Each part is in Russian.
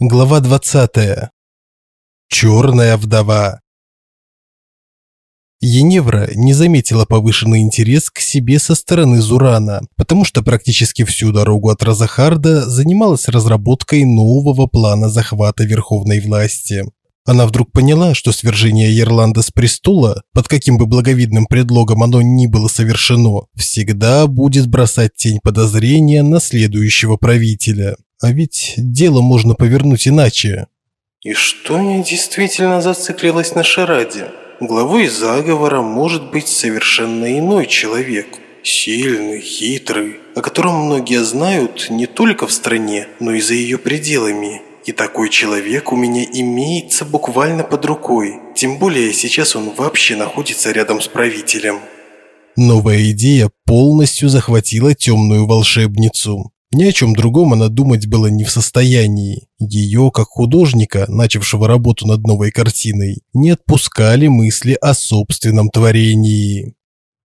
Глава 20. Черная вдова. Еневра не заметила повышенный интерес к себе со стороны Зурана, потому что практически всю дорогу от Разахарда занималась разработкой нового плана захвата верховной власти. Она вдруг поняла, что свержение Ерланда с престола, под каким бы благовидным предлогом оно ни было совершено, всегда будет бросать тень подозрения на следующего правителя. А ведь дело можно повернуть иначе. И что я действительно зациклилась на шараде? Главой заговора может быть совершенно иной человек. Сильный, хитрый, о котором многие знают не только в стране, но и за ее пределами. И такой человек у меня имеется буквально под рукой. Тем более сейчас он вообще находится рядом с правителем. Новая идея полностью захватила темную волшебницу. Ни о чем другом она думать была не в состоянии. Ее, как художника, начавшего работу над новой картиной, не отпускали мысли о собственном творении.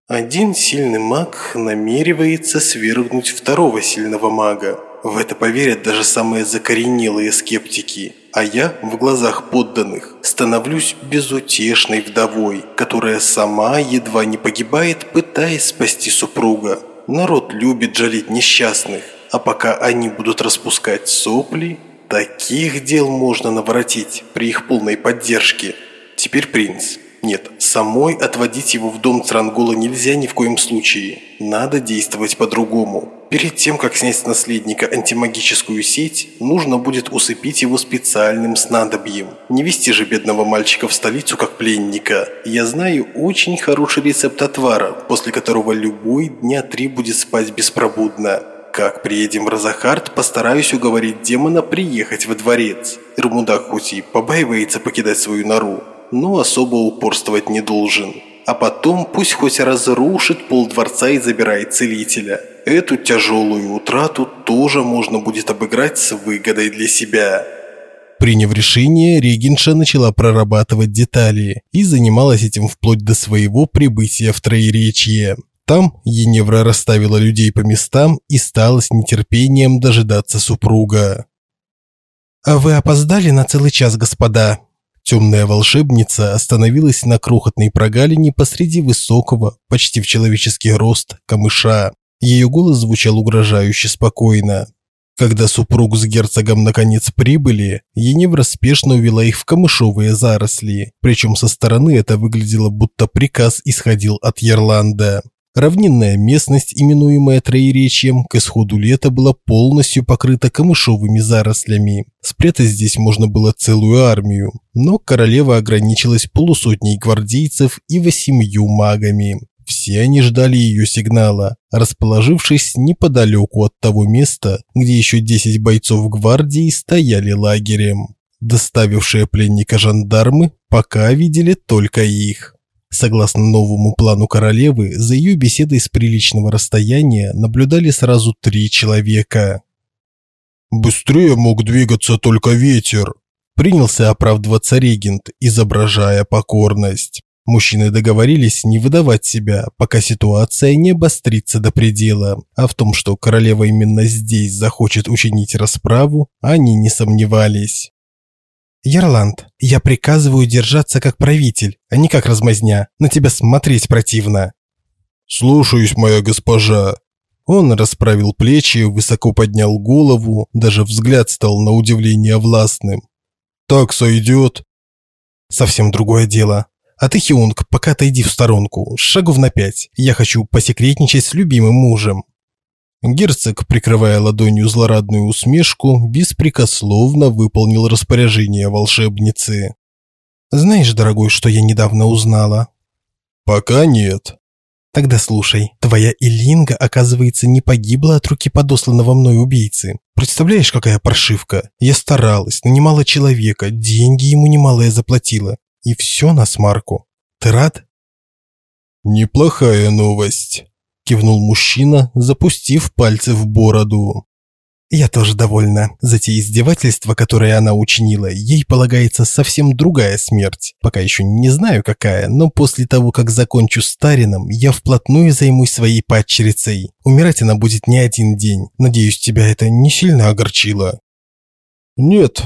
Один сильный маг намеревается свергнуть второго сильного мага. В это поверят даже самые закоренелые скептики. А я в глазах подданных становлюсь безутешной вдовой, которая сама едва не погибает, пытаясь спасти супруга. Народ любит жалеть несчастных, а пока они будут распускать сопли, таких дел можно наворотить при их полной поддержке. Теперь принц. Нет, самой отводить его в дом Црангола нельзя ни в коем случае. Надо действовать по-другому. Перед тем, как снять с наследника антимагическую сеть, нужно будет усыпить его специальным снадобьем. Не вести же бедного мальчика в столицу как пленника. Я знаю очень хороший рецепт отвара, после которого любой дня три будет спать беспробудно. Как приедем в Розахард, постараюсь уговорить демона приехать во дворец. Ирмудак хоть и побаивается покидать свою нору, но особо упорствовать не должен. А потом пусть хоть разрушит пол дворца и забирает целителя. Эту тяжелую утрату тоже можно будет обыграть с выгодой для себя. Приняв решение, Регинша начала прорабатывать детали и занималась этим вплоть до своего прибытия в Троеречье. Там Еневра расставила людей по местам и стала с нетерпением дожидаться супруга. «А вы опоздали на целый час, господа?» Темная волшебница остановилась на крохотной прогалине посреди высокого, почти в человеческий рост, камыша. Ее голос звучал угрожающе спокойно. Когда супруг с герцогом наконец прибыли, Еневра спешно увела их в камышовые заросли, причем со стороны это выглядело, будто приказ исходил от Ерланда. Равнинная местность, именуемая Троеречьем, к исходу лета была полностью покрыта камышовыми зарослями. Спрятать здесь можно было целую армию, но королева ограничилась полусотней гвардейцев и восемью магами. Все они ждали ее сигнала, расположившись неподалеку от того места, где еще 10 бойцов гвардии стояли лагерем. Доставившие пленника жандармы пока видели только их. Согласно новому плану королевы, за ее беседой с приличного расстояния наблюдали сразу три человека. «Быстрее мог двигаться только ветер», – принялся оправдываться регент, изображая покорность. Мужчины договорились не выдавать себя, пока ситуация не обострится до предела, а в том, что королева именно здесь захочет учинить расправу, они не сомневались. Ярланд, я приказываю держаться как правитель, а не как размазня. На тебя смотреть противно. Слушаюсь, моя госпожа. Он расправил плечи, высоко поднял голову, даже взгляд стал на удивление властным. Так сойдет. Совсем другое дело. А ты, Хиунг, пока отойди в сторонку, шагов на пять. Я хочу посекретничать с любимым мужем. Герцог, прикрывая ладонью злорадную усмешку, беспрекословно выполнил распоряжение волшебницы. «Знаешь, дорогой, что я недавно узнала?» «Пока нет». «Тогда слушай, твоя Илинга, оказывается, не погибла от руки подосланного мной убийцы. Представляешь, какая паршивка? Я старалась, нанимала человека, деньги ему немалые заплатила. И все на смарку. Ты рад?» «Неплохая новость» кивнул мужчина, запустив пальцы в бороду. Я тоже довольна. За те издевательства, которые она учинила, ей полагается совсем другая смерть. Пока еще не знаю какая, но после того, как закончу с Тарином, я вплотную займусь своей падчерицей. Умирать она будет не один день. Надеюсь, тебя это не сильно огорчило. Нет,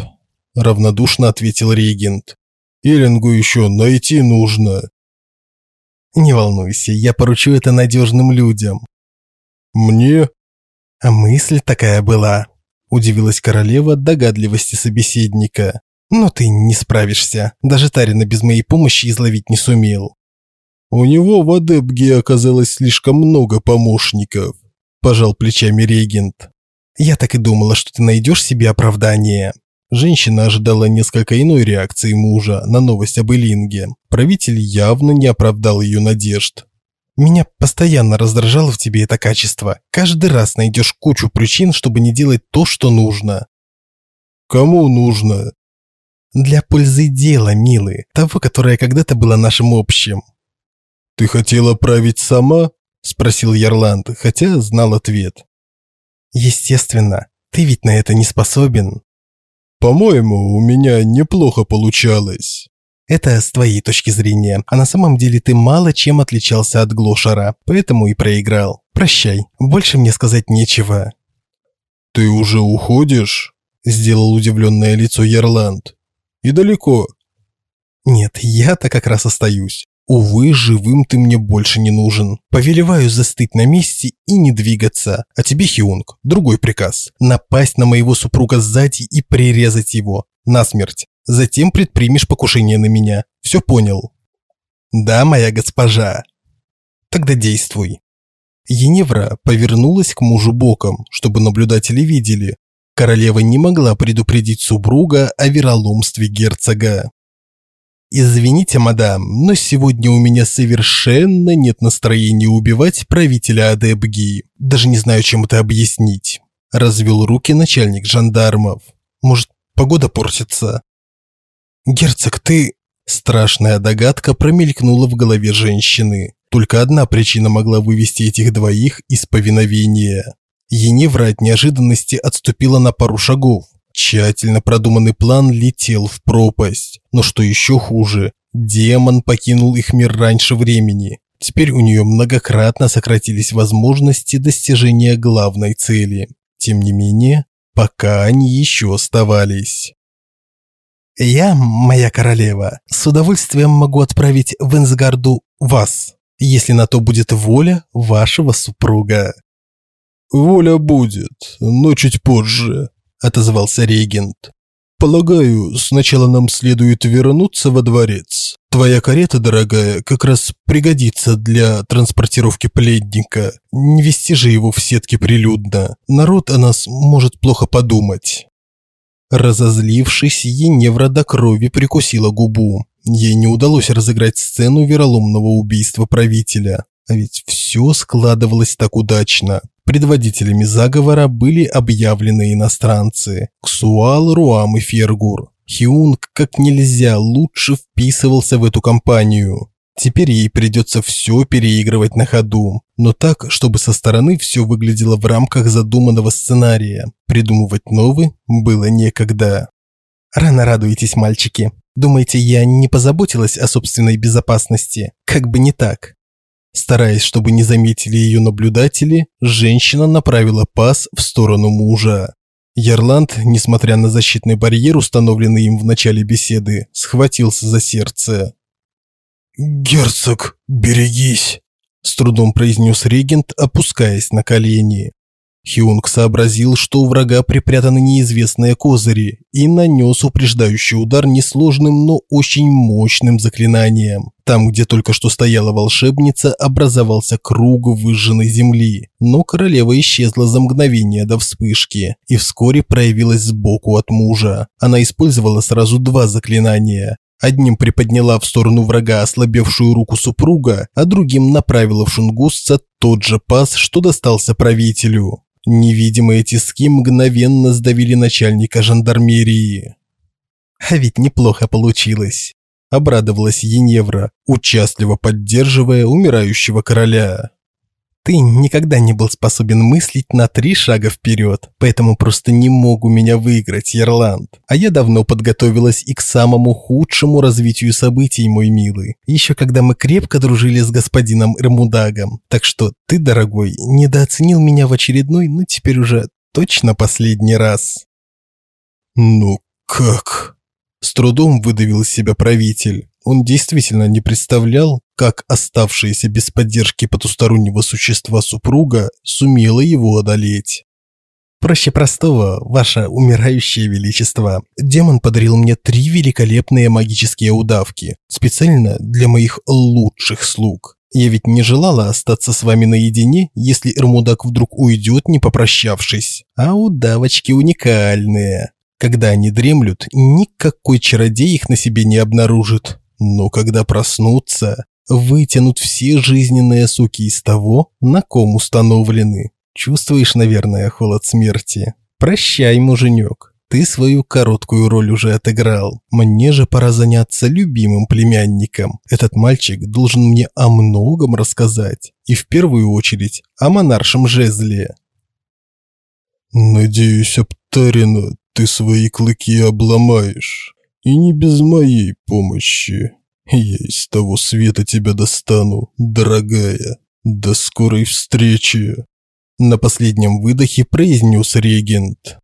равнодушно ответил регент. Эллингу еще найти нужно. Не волнуйся, я поручу это надежным людям. Мне? А мысль такая была. Удивилась королева догадливости собеседника. Но ты не справишься. Даже Тарина без моей помощи изловить не сумел. У него в Адепге оказалось слишком много помощников, пожал плечами регент. Я так и думала, что ты найдешь себе оправдание. Женщина ожидала несколько иной реакции мужа на новость об Элинге. Правитель явно не оправдал ее надежд. Меня постоянно раздражало в тебе это качество. Каждый раз найдешь кучу причин, чтобы не делать то, что нужно. Кому нужно? Для пользы дела, милый, того, которое когда-то было нашим общим. Ты хотела править сама? спросил Ярланд, хотя знал ответ. Естественно, ты ведь на это не способен. По-моему, у меня неплохо получалось. Это с твоей точки зрения, а на самом деле ты мало чем отличался от Глошара, поэтому и проиграл. Прощай, больше мне сказать нечего. Ты уже уходишь? Сделал удивленное лицо Ярланд. И далеко? Нет, я-то как раз остаюсь. Увы, живым ты мне больше не нужен. Повелеваю застыть на месте и не двигаться. А тебе, Хиунг, другой приказ. Напасть на моего супруга сзади и прирезать его. Насмерть. Затем предпримешь покушение на меня. Все понял? Да, моя госпожа. Тогда действуй. Еневра повернулась к мужу боком, чтобы наблюдатели видели. Королева не могла предупредить супруга о вероломстве герцога. «Извините, мадам, но сегодня у меня совершенно нет настроения убивать правителя Адебги. Даже не знаю, чем это объяснить». Развел руки начальник жандармов. «Может, погода портится?» «Герцог, ты...» Страшная догадка промелькнула в голове женщины. Только одна причина могла вывести этих двоих из повиновения. Еневра от неожиданности отступила на пару шагов, Тщательно продуманный план летел в пропасть. Но что еще хуже, демон покинул их мир раньше времени. Теперь у нее многократно сократились возможности достижения главной цели. Тем не менее, пока они еще оставались. «Я, моя королева, с удовольствием могу отправить в Энсгарду вас, если на то будет воля вашего супруга». «Воля будет, но чуть позже», – отозвался регент. «Полагаю, сначала нам следует вернуться во дворец. Твоя карета, дорогая, как раз пригодится для транспортировки пленника. Не вести же его в сетке прилюдно. Народ о нас может плохо подумать». Разозлившись, Еневра до крови прикусила губу. Ей не удалось разыграть сцену вероломного убийства правителя. А ведь все складывалось так удачно. Предводителями заговора были объявлены иностранцы – Ксуал, Руам и Фергур. Хиунг как нельзя лучше вписывался в эту компанию. Теперь ей придется все переигрывать на ходу, но так, чтобы со стороны все выглядело в рамках задуманного сценария. Придумывать новый было некогда. Рано радуетесь, мальчики. Думаете, я не позаботилась о собственной безопасности? Как бы не так. Стараясь, чтобы не заметили ее наблюдатели, женщина направила пас в сторону мужа. Ярланд, несмотря на защитный барьер, установленный им в начале беседы, схватился за сердце. «Герцог, берегись!» – с трудом произнес регент, опускаясь на колени. Хиунг сообразил, что у врага припрятаны неизвестные козыри, и нанес упреждающий удар несложным, но очень мощным заклинанием. Там, где только что стояла волшебница, образовался круг выжженной земли, но королева исчезла за мгновение до вспышки и вскоре проявилась сбоку от мужа. Она использовала сразу два заклинания. Одним приподняла в сторону врага ослабевшую руку супруга, а другим направила в шунгусца тот же пас, что достался правителю. Невидимые тиски мгновенно сдавили начальника жандармерии. А ведь неплохо получилось. Обрадовалась Еневра, участливо поддерживая умирающего короля. Ты никогда не был способен мыслить на три шага вперед, поэтому просто не мог у меня выиграть, Ерланд. А я давно подготовилась и к самому худшему развитию событий, мой милый. Еще когда мы крепко дружили с господином Эрмудагом. Так что ты, дорогой, недооценил меня в очередной, ну теперь уже точно последний раз. Ну как? С трудом выдавил из себя правитель. Он действительно не представлял, как оставшаяся без поддержки потустороннего существа супруга сумела его одолеть. Проще простого, ваше умирающее величество. Демон подарил мне три великолепные магические удавки, специально для моих лучших слуг. Я ведь не желала остаться с вами наедине, если Эрмудак вдруг уйдет, не попрощавшись. А удавочки уникальные. Когда они дремлют, никакой чародей их на себе не обнаружит. Но когда проснутся, вытянут все жизненные соки из того, на ком установлены. Чувствуешь, наверное, холод смерти. Прощай, муженек. Ты свою короткую роль уже отыграл. Мне же пора заняться любимым племянником. Этот мальчик должен мне о многом рассказать. И в первую очередь о монаршем жезле. Надеюсь, Аптарина, ты свои клыки обломаешь. И не без моей помощи. Я из того света тебя достану, дорогая. До скорой встречи. На последнем выдохе произнес регент.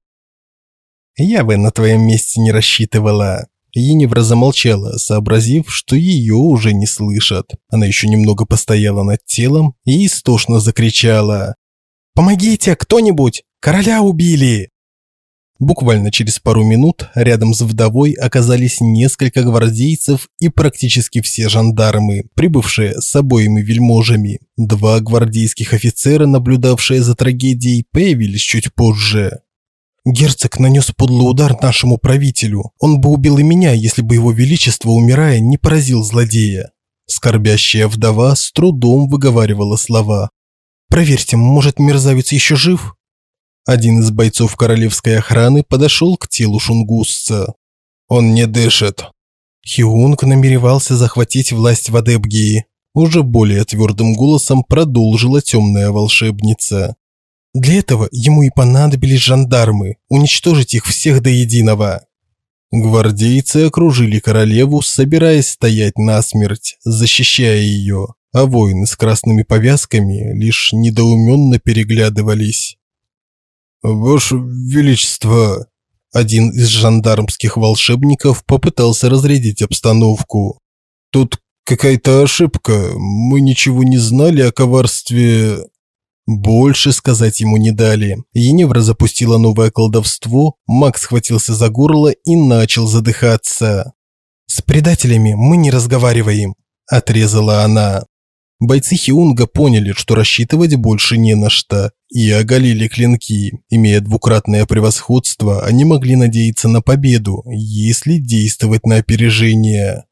«Я бы на твоем месте не рассчитывала». Еневра замолчала, сообразив, что ее уже не слышат. Она еще немного постояла над телом и истошно закричала. «Помогите, кто-нибудь! Короля убили!» Буквально через пару минут рядом с вдовой оказались несколько гвардейцев и практически все жандармы, прибывшие с обоими вельможами. Два гвардейских офицера, наблюдавшие за трагедией, появились чуть позже. Герцог нанес подлый удар нашему правителю. Он бы убил и меня, если бы его величество, умирая, не поразил злодея. Скорбящая вдова с трудом выговаривала слова. «Проверьте, может, мерзавец еще жив?» Один из бойцов королевской охраны подошел к телу шунгусца. «Он не дышит». Хиунг намеревался захватить власть в Адебгии. Уже более твердым голосом продолжила темная волшебница. Для этого ему и понадобились жандармы, уничтожить их всех до единого. Гвардейцы окружили королеву, собираясь стоять насмерть, защищая ее, а воины с красными повязками лишь недоуменно переглядывались. «Ваше Величество!» Один из жандармских волшебников попытался разрядить обстановку. «Тут какая-то ошибка. Мы ничего не знали о коварстве...» Больше сказать ему не дали. Еневра запустила новое колдовство, Макс схватился за горло и начал задыхаться. «С предателями мы не разговариваем», – отрезала она. Бойцы Хиунга поняли, что рассчитывать больше не на что, и оголили клинки. Имея двукратное превосходство, они могли надеяться на победу, если действовать на опережение.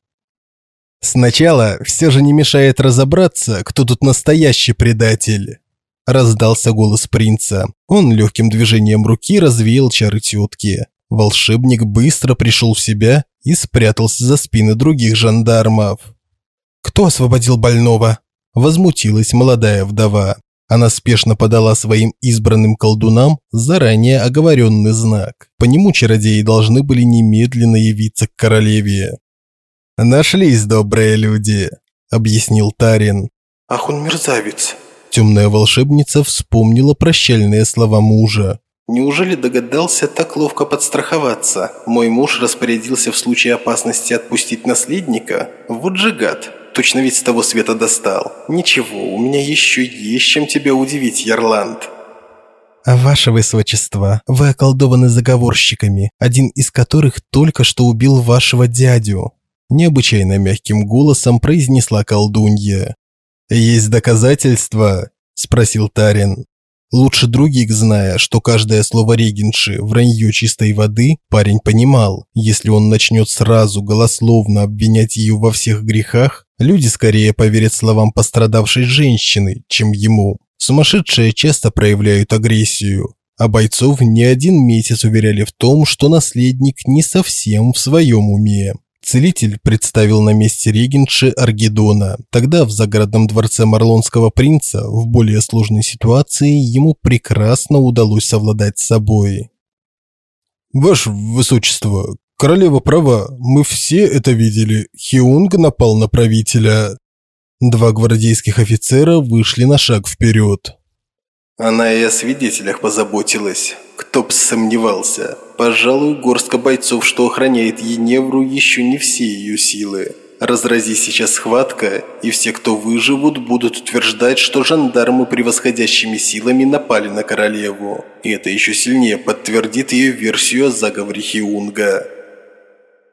Сначала все же не мешает разобраться, кто тут настоящий предатель. Раздался голос принца. Он легким движением руки развеял чары тетки. Волшебник быстро пришел в себя и спрятался за спины других жандармов. «Кто освободил больного?» Возмутилась молодая вдова. Она спешно подала своим избранным колдунам заранее оговоренный знак. По нему чародеи должны были немедленно явиться к королеве. «Нашлись добрые люди», – объяснил Тарин. «Ах, он мерзавец!» Темная волшебница вспомнила прощальные слова мужа. Неужели догадался так ловко подстраховаться? Мой муж распорядился в случае опасности отпустить наследника? Вот же гад! Точно ведь с того света достал. Ничего, у меня еще есть чем тебя удивить, Ярланд. Ваше высочество, вы околдованы заговорщиками, один из которых только что убил вашего дядю. Необычайно мягким голосом произнесла колдунья. Есть доказательства? спросил Тарин. Лучше других зная, что каждое слово регенши – вранье чистой воды, парень понимал, если он начнет сразу голословно обвинять ее во всех грехах, люди скорее поверят словам пострадавшей женщины, чем ему. Сумасшедшие часто проявляют агрессию, а бойцов не один месяц уверяли в том, что наследник не совсем в своем уме. Целитель представил на месте регенши Аргедона. Тогда в загородном дворце Марлонского принца в более сложной ситуации ему прекрасно удалось совладать с собой. «Ваше высочество, королева права, мы все это видели. Хиунг напал на правителя». Два гвардейских офицера вышли на шаг вперед. Она и о свидетелях позаботилась. Кто б сомневался. Пожалуй, горстка бойцов, что охраняет Еневру, еще не все ее силы. Разрази сейчас схватка, и все, кто выживут, будут утверждать, что жандармы превосходящими силами напали на королеву. И это еще сильнее подтвердит ее версию о заговоре Хиунга.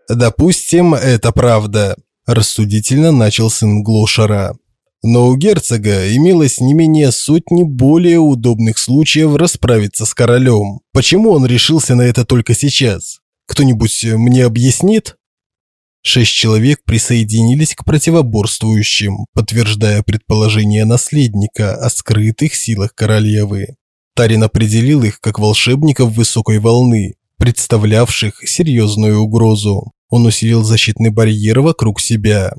«Допустим, это правда», – рассудительно начал сын Глошера. Но у герцога имелось не менее сотни более удобных случаев расправиться с королем. Почему он решился на это только сейчас? Кто-нибудь мне объяснит? Шесть человек присоединились к противоборствующим, подтверждая предположение наследника о скрытых силах королевы. Тарин определил их как волшебников высокой волны, представлявших серьезную угрозу. Он усилил защитный барьер вокруг себя.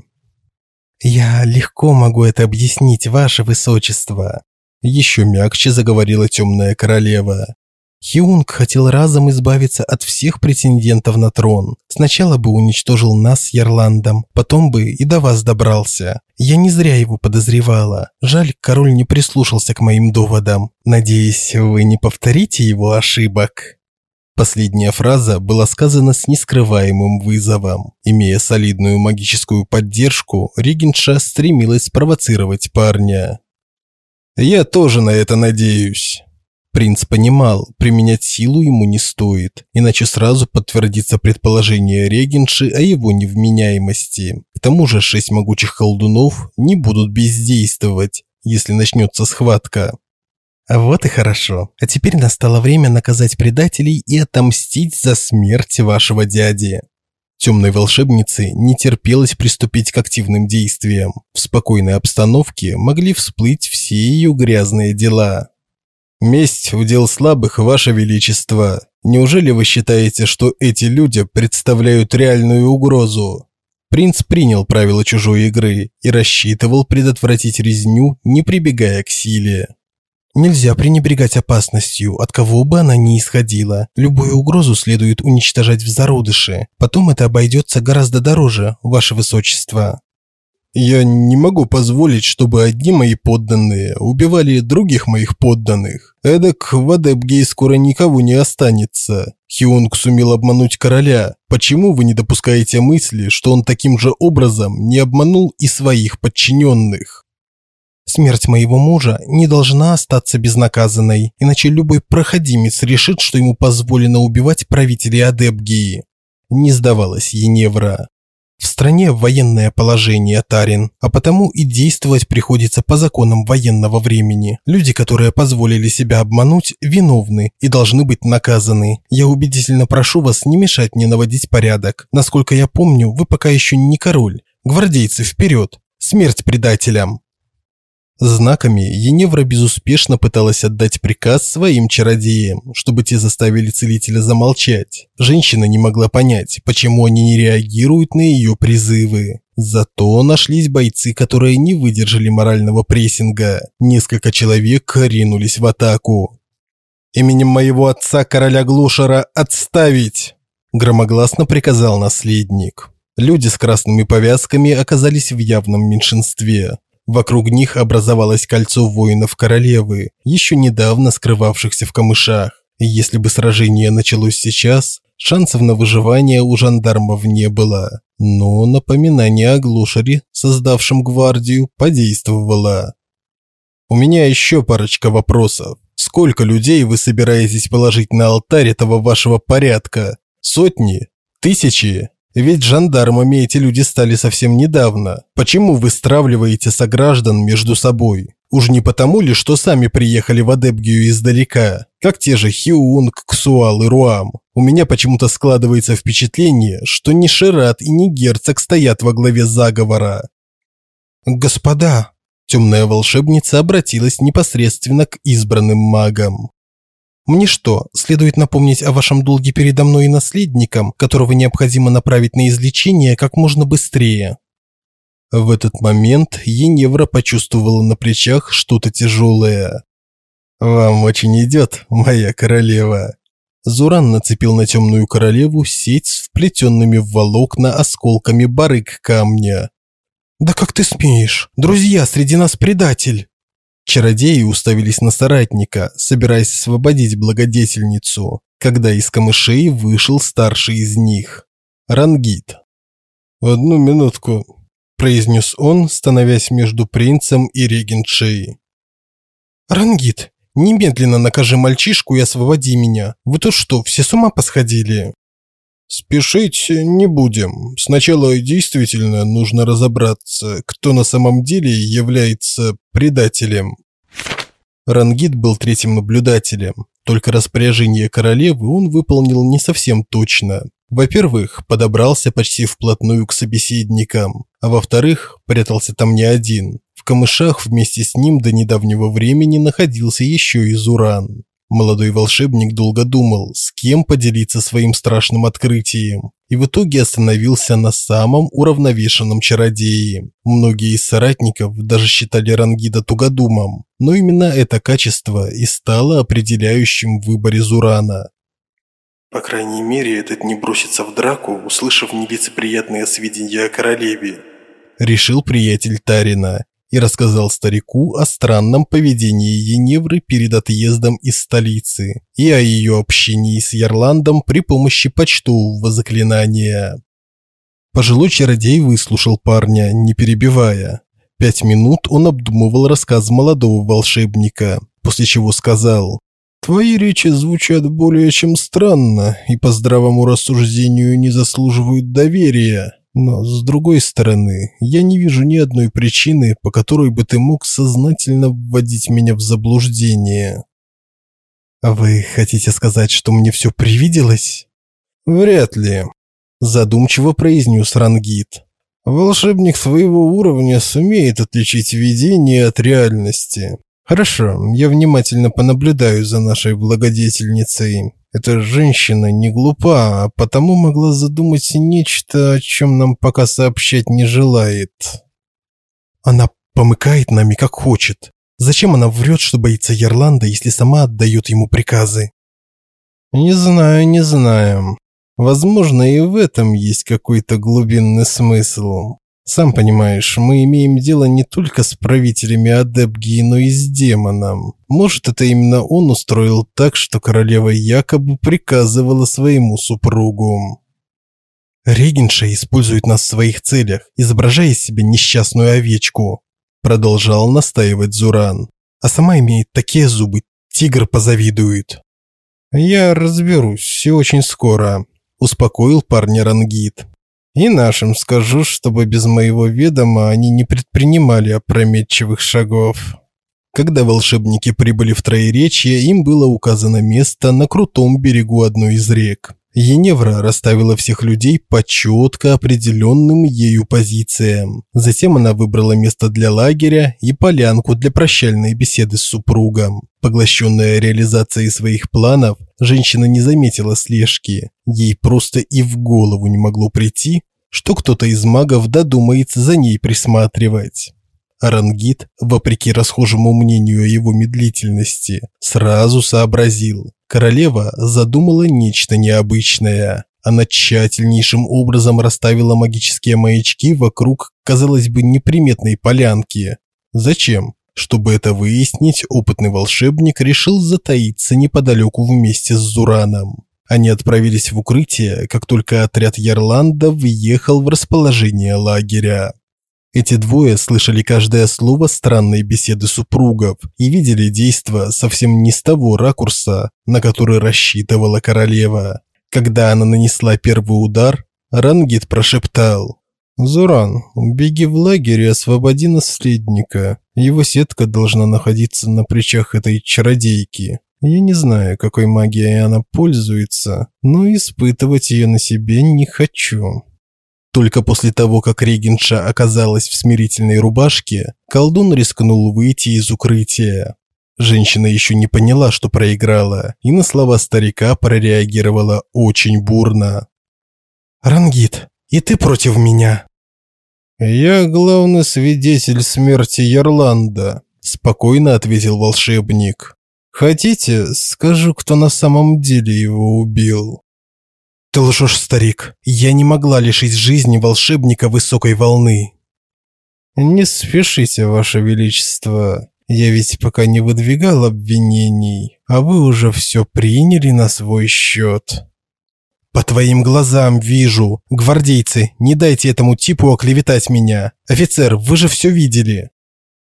«Я легко могу это объяснить, ваше высочество», – еще мягче заговорила темная королева. Хиунг хотел разом избавиться от всех претендентов на трон. Сначала бы уничтожил нас с Ярландом, потом бы и до вас добрался. Я не зря его подозревала. Жаль, король не прислушался к моим доводам. Надеюсь, вы не повторите его ошибок. Последняя фраза была сказана с нескрываемым вызовом. Имея солидную магическую поддержку, Ригенша стремилась спровоцировать парня. «Я тоже на это надеюсь». Принц понимал, применять силу ему не стоит, иначе сразу подтвердится предположение Регенши о его невменяемости. К тому же шесть могучих колдунов не будут бездействовать, если начнется схватка. Вот и хорошо. А теперь настало время наказать предателей и отомстить за смерть вашего дяди. Темной волшебнице не терпелось приступить к активным действиям. В спокойной обстановке могли всплыть все ее грязные дела. Месть удел слабых, ваше величество. Неужели вы считаете, что эти люди представляют реальную угрозу? Принц принял правила чужой игры и рассчитывал предотвратить резню, не прибегая к силе. Нельзя пренебрегать опасностью, от кого бы она ни исходила. Любую угрозу следует уничтожать в зародыше. Потом это обойдется гораздо дороже, ваше высочество. Я не могу позволить, чтобы одни мои подданные убивали других моих подданных. Эдак в Адепгей скоро никого не останется. Хионг сумел обмануть короля. Почему вы не допускаете мысли, что он таким же образом не обманул и своих подчиненных? Смерть моего мужа не должна остаться безнаказанной, иначе любой проходимец решит, что ему позволено убивать правителей Адепгии. Не сдавалась Еневра. В стране военное положение, Тарин, а потому и действовать приходится по законам военного времени. Люди, которые позволили себя обмануть, виновны и должны быть наказаны. Я убедительно прошу вас не мешать мне наводить порядок. Насколько я помню, вы пока еще не король. Гвардейцы вперед! Смерть предателям! Знаками Еневра безуспешно пыталась отдать приказ своим чародеям, чтобы те заставили целителя замолчать. Женщина не могла понять, почему они не реагируют на ее призывы. Зато нашлись бойцы, которые не выдержали морального прессинга. Несколько человек ринулись в атаку. «Именем моего отца, короля Глушера, отставить!» Громогласно приказал наследник. Люди с красными повязками оказались в явном меньшинстве. Вокруг них образовалось кольцо воинов королевы, еще недавно скрывавшихся в камышах. И если бы сражение началось сейчас, шансов на выживание у жандармов не было. Но напоминание о глушере, создавшем гвардию, подействовало. У меня еще парочка вопросов. Сколько людей вы собираетесь положить на алтарь этого вашего порядка? Сотни? Тысячи? Ведь жандармами эти люди стали совсем недавно. Почему вы стравливаете сограждан между собой? Уж не потому ли, что сами приехали в Адепгию издалека, как те же Хиунг, Ксуал и Руам? У меня почему-то складывается впечатление, что ни Шират и ни Герцог стоят во главе заговора. Господа, темная волшебница обратилась непосредственно к избранным магам. Мне что, следует напомнить о вашем долге передо мной и наследником, которого необходимо направить на излечение как можно быстрее?» В этот момент Еневра почувствовала на плечах что-то тяжелое. «Вам очень идет, моя королева». Зуран нацепил на темную королеву сеть с вплетенными в волокна осколками барык камня. «Да как ты смеешь? Друзья, среди нас предатель!» Чародеи уставились на соратника, собираясь освободить благодетельницу. когда из камышей вышел старший из них – Рангит. «Одну минутку», – произнес он, становясь между принцем и регеншей. «Рангит, немедленно накажи мальчишку и освободи меня. Вы тут что, все с ума посходили?» Спешить не будем. Сначала действительно нужно разобраться, кто на самом деле является предателем. Рангит был третьим наблюдателем. Только распоряжение королевы он выполнил не совсем точно. Во-первых, подобрался почти вплотную к собеседникам, а во-вторых, прятался там не один. В камышах вместе с ним до недавнего времени находился еще и Зуран. Молодой волшебник долго думал, с кем поделиться своим страшным открытием, и в итоге остановился на самом уравновешенном чародее. Многие из соратников даже считали Рангида тугодумом, но именно это качество и стало определяющим в выборе Зурана. По крайней мере, этот не бросится в драку, услышав нелицеприятные сведения о королеве. Решил приятель Тарина и рассказал старику о странном поведении Еневры перед отъездом из столицы и о ее общении с Ярландом при помощи почтового заклинания. Пожилой чародей выслушал парня, не перебивая. Пять минут он обдумывал рассказ молодого волшебника, после чего сказал «Твои речи звучат более чем странно и по здравому рассуждению не заслуживают доверия. Но, с другой стороны, я не вижу ни одной причины, по которой бы ты мог сознательно вводить меня в заблуждение. Вы хотите сказать, что мне все привиделось? Вряд ли, задумчиво произнес Рангит. Волшебник своего уровня сумеет отличить видение от реальности. Хорошо, я внимательно понаблюдаю за нашей благодетельницей. Эта женщина не глупа, а потому могла задумать нечто, о чем нам пока сообщать не желает. Она помыкает нами как хочет. Зачем она врет, что боится Ярланда, если сама отдает ему приказы? Не знаю, не знаю. Возможно, и в этом есть какой-то глубинный смысл. Сам понимаешь, мы имеем дело не только с правителями Адепгии, но и с демоном. Может, это именно он устроил так, что королева якобы приказывала своему супругу. Регенша использует нас в своих целях, изображая из себя несчастную овечку, продолжал настаивать Зуран. А сама имеет такие зубы, тигр позавидует. Я разберусь, все очень скоро, успокоил парня Рангит. И нашим скажу, чтобы без моего ведома они не предпринимали опрометчивых шагов. Когда волшебники прибыли в Троеречье, им было указано место на крутом берегу одной из рек. Еневра расставила всех людей по четко определенным ею позициям. Затем она выбрала место для лагеря и полянку для прощальной беседы с супругом. Поглощенная реализацией своих планов, женщина не заметила слежки. Ей просто и в голову не могло прийти, что кто-то из магов додумается за ней присматривать. Арангит, вопреки расхожему мнению о его медлительности, сразу сообразил. Королева задумала нечто необычное. Она тщательнейшим образом расставила магические маячки вокруг, казалось бы, неприметной полянки. Зачем? Чтобы это выяснить, опытный волшебник решил затаиться неподалеку вместе с Зураном. Они отправились в укрытие, как только отряд Ярланда въехал в расположение лагеря. Эти двое слышали каждое слово странной беседы супругов и видели действо совсем не с того ракурса, на который рассчитывала королева. Когда она нанесла первый удар, Рангит прошептал «Зуран, беги в лагерь и освободи наследника. Его сетка должна находиться на плечах этой чародейки. Я не знаю, какой магией она пользуется, но испытывать ее на себе не хочу». Только после того, как регенша оказалась в смирительной рубашке, колдун рискнул выйти из укрытия. Женщина еще не поняла, что проиграла, и на слова старика прореагировала очень бурно. «Рангит, и ты против меня?» «Я главный свидетель смерти Ярланда», – спокойно ответил волшебник. «Хотите, скажу, кто на самом деле его убил?» Ты лжешь, старик. Я не могла лишить жизни волшебника высокой волны. Не спешите, ваше величество. Я ведь пока не выдвигал обвинений, а вы уже все приняли на свой счет. По твоим глазам вижу. Гвардейцы, не дайте этому типу оклеветать меня. Офицер, вы же все видели.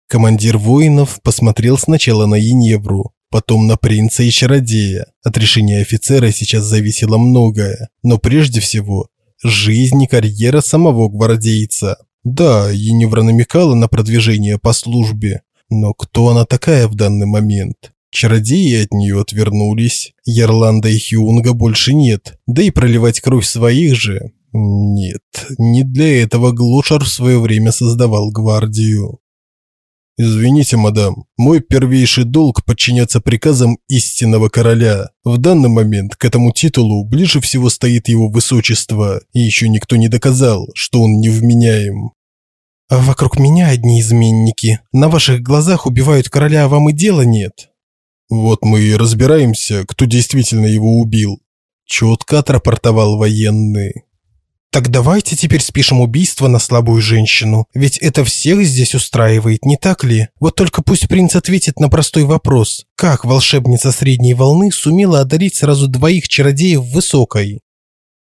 Командир воинов посмотрел сначала на Еневру, потом на принца и чародея. От решения офицера сейчас зависело многое, но прежде всего жизнь и карьера самого гвардейца. Да, Еневра намекала на продвижение по службе, но кто она такая в данный момент? Чародеи от нее отвернулись, Ярланда и Хюнга больше нет, да и проливать кровь своих же... Нет, не для этого Глушар в свое время создавал гвардию. Извините, мадам, мой первейший долг подчиняться приказам истинного короля. В данный момент к этому титулу ближе всего стоит его высочество, и еще никто не доказал, что он невменяем. А вокруг меня одни изменники. На ваших глазах убивают короля, а вам и дела нет. Вот мы и разбираемся, кто действительно его убил. Четко отрапортовал военный. Так давайте теперь спишем убийство на слабую женщину, ведь это всех здесь устраивает, не так ли? Вот только пусть принц ответит на простой вопрос. Как волшебница средней волны сумела одарить сразу двоих чародеев высокой?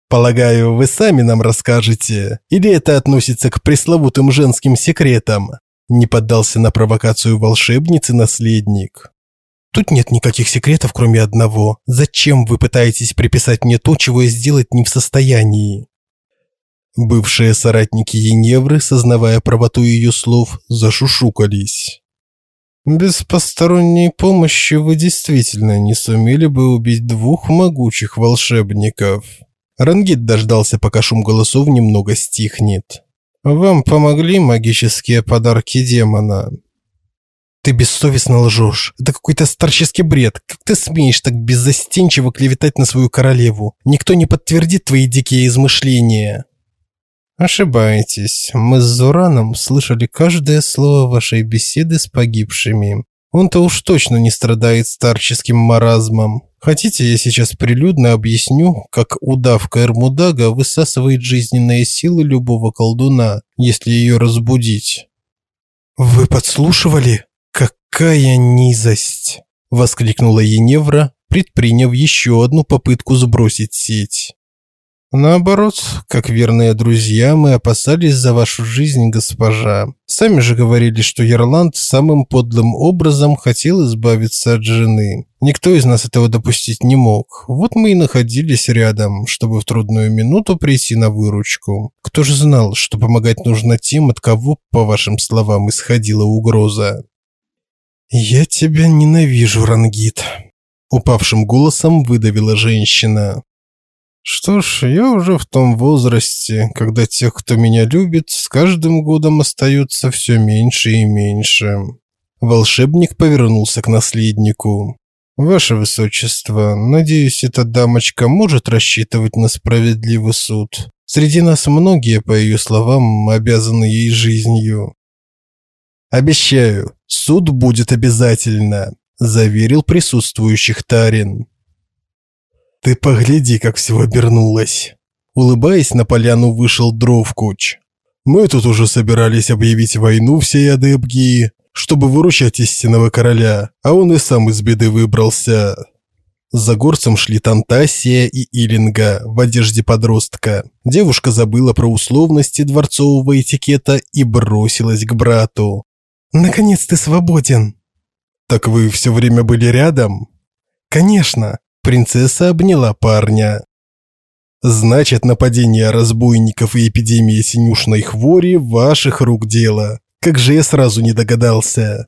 Полагаю, вы сами нам расскажете, или это относится к пресловутым женским секретам? Не поддался на провокацию волшебницы наследник. Тут нет никаких секретов, кроме одного. Зачем вы пытаетесь приписать мне то, чего я сделать не в состоянии? Бывшие соратники Еневры, сознавая правоту ее слов, зашушукались. Без посторонней помощи вы действительно не сумели бы убить двух могучих волшебников. Рангит дождался, пока шум голосов немного стихнет. Вам помогли магические подарки демона. Ты бессовестно лжешь. Это какой-то старческий бред. Как ты смеешь так беззастенчиво клеветать на свою королеву? Никто не подтвердит твои дикие измышления. Ошибаетесь. Мы с Зураном слышали каждое слово вашей беседы с погибшими. Он-то уж точно не страдает старческим маразмом. Хотите, я сейчас прилюдно объясню, как удавка Эрмудага высасывает жизненные силы любого колдуна, если ее разбудить. Вы подслушивали? «Какая низость!» – воскликнула Еневра, предприняв еще одну попытку сбросить сеть. Наоборот, как верные друзья, мы опасались за вашу жизнь, госпожа. Сами же говорили, что Ярланд самым подлым образом хотел избавиться от жены. Никто из нас этого допустить не мог. Вот мы и находились рядом, чтобы в трудную минуту прийти на выручку. Кто же знал, что помогать нужно тем, от кого, по вашим словам, исходила угроза? «Я тебя ненавижу, Рангит», – упавшим голосом выдавила женщина. «Что ж, я уже в том возрасте, когда тех, кто меня любит, с каждым годом остается все меньше и меньше». Волшебник повернулся к наследнику. «Ваше Высочество, надеюсь, эта дамочка может рассчитывать на справедливый суд. Среди нас многие, по ее словам, обязаны ей жизнью. Обещаю, суд будет обязательно, заверил присутствующих Тарин. Ты погляди, как все обернулось. Улыбаясь, на поляну вышел Дровкуч. Мы тут уже собирались объявить войну всей Адепгии, чтобы выручать истинного короля, а он и сам из беды выбрался. За горцем шли Тантасия и Илинга в одежде подростка. Девушка забыла про условности дворцового этикета и бросилась к брату. Наконец ты свободен. Так вы все время были рядом? Конечно. Принцесса обняла парня. Значит, нападение разбойников и эпидемия синюшной хвори ваших рук дело. Как же я сразу не догадался.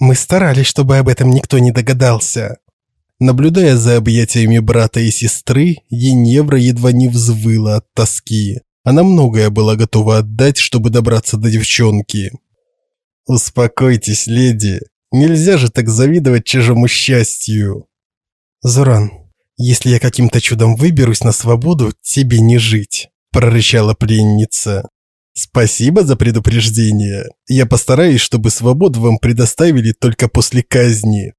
Мы старались, чтобы об этом никто не догадался. Наблюдая за объятиями брата и сестры, Еневра едва не взвыла от тоски. Она многое была готова отдать, чтобы добраться до девчонки. Успокойтесь, леди. Нельзя же так завидовать чужому счастью. Зуран, если я каким-то чудом выберусь на свободу, тебе не жить, прорычала пленница. Спасибо за предупреждение. Я постараюсь, чтобы свободу вам предоставили только после казни.